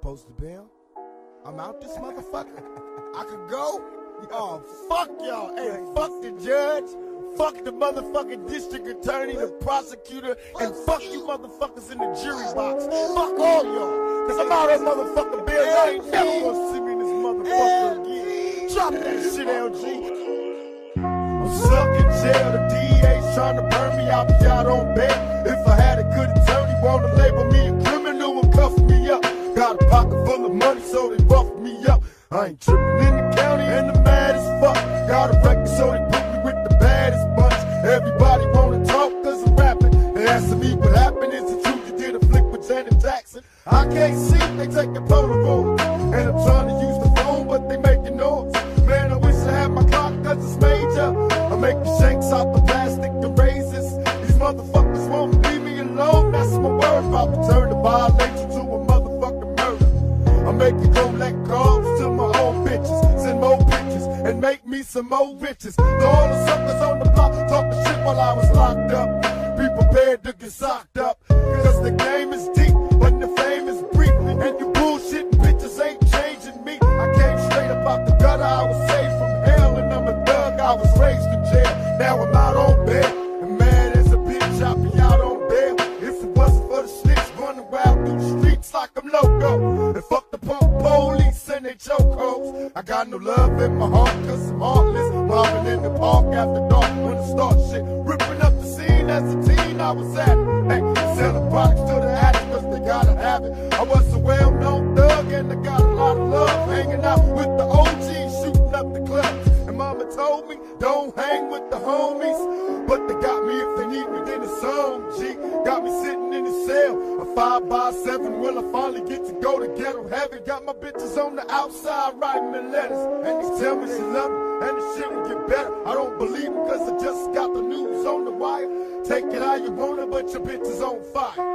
supposed to be. I'm out this motherfucker. I could go. Oh, fuck y'all. Hey, fuck the judge. Fuck the motherfucking district attorney, the prosecutor, and fuck you motherfuckers in the jury box. Fuck all y'all. Cause I'm out that motherfucking bill. Y'all ain't never gonna see me in this motherfucker again. Drop that shit, LG. I'm stuck in jail. The DA's trying to burn me. I'll be out on bail. If I had money, so they buff me up. I ain't tripping in the county, and the mad as fuck. Got a record, so they put me with the baddest bunch. Everybody wanna talk, cause I'm rapping. They asking me what happened, is it true you did a flick with Janet Jackson? I can't see, they taking Polaroids. And I'm trying to use the phone, but they making noise. Man, I wish I had my clock, cause it's major. I'm making shanks out the plastic, the razors. These motherfuckers won't leave me alone, that's my word. About to turn the violation to motherfucking I'm making collect calls to my own bitches, send more pictures, and make me some more riches. To all the suckers on the block talking shit while I was locked up. Be prepared to get socked up, cause the game is deep, but the fame is brief. And you bullshit bitches ain't changing me. I came straight up out the gutter, I was saved from hell, and I'm a thug, I was raised in jail. Now I'm out on bail, and mad as a bitch, I'll be out on bail. If it wasn't for the snitch running through the streets like I'm loco. And chokeholds. I got no love in my heart cause I'm heartless. Mobbing in the park after dark when it start shit. Ripping up the scene as a teen I was at it. Hey, selling products to the addicts cause they gotta have it. I was a well-known thug and I got a lot of love. Hanging out with the OGs, shooting up the clubs. And mama told me, don't hang with the homies. But they got me if they need me, then it's on, G. Got me sitting in the cell, a five by seven. Will I finally get to go to ghetto heaven? Got my bitches on the outside writing me letters. And they tell me she love me, and the shit will get better. I don't believe it, cause I just got the news on the wire. Take it how you want it, but your bitch is on fire.